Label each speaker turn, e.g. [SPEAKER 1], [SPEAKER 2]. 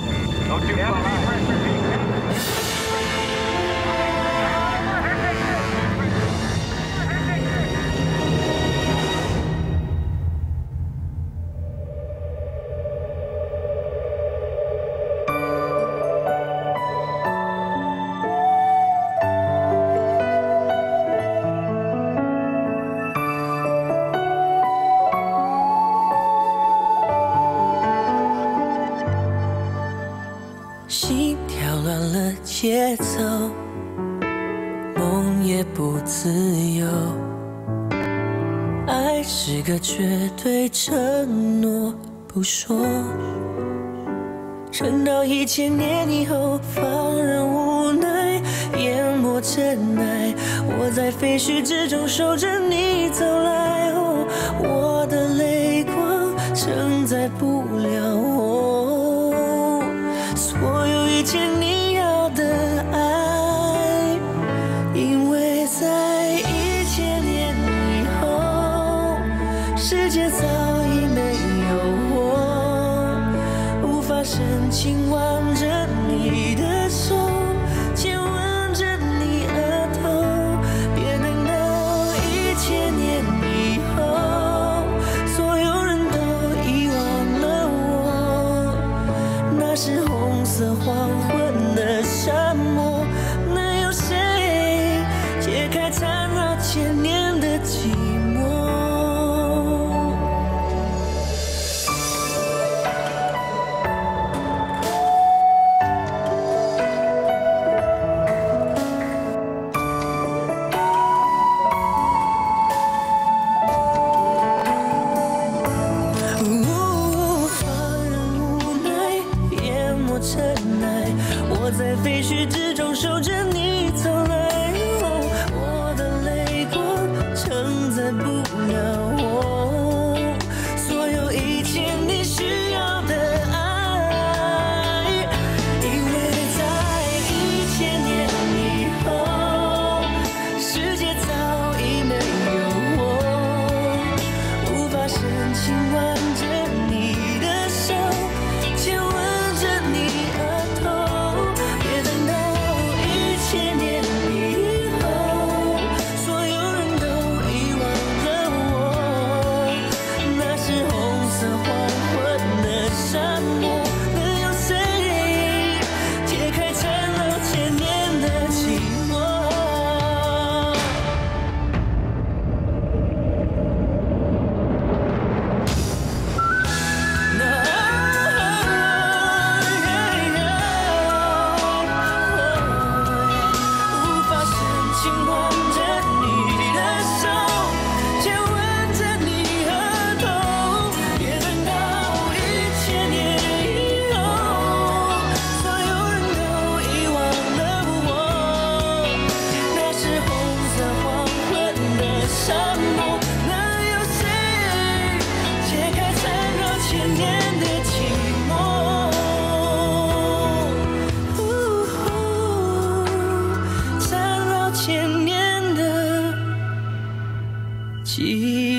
[SPEAKER 1] falam. Não te falar.
[SPEAKER 2] 心跳乱了节奏，梦也不自由，爱是个绝对承诺不说，撑到一千年以后，放任无奈淹没尘埃，我在废墟之中守着你走来。哦，我的泪光承载不了我。见你要的爱，因为在一千年以后，世界早已没有我，无法深情挽着你的手，亲吻。废墟之中守着记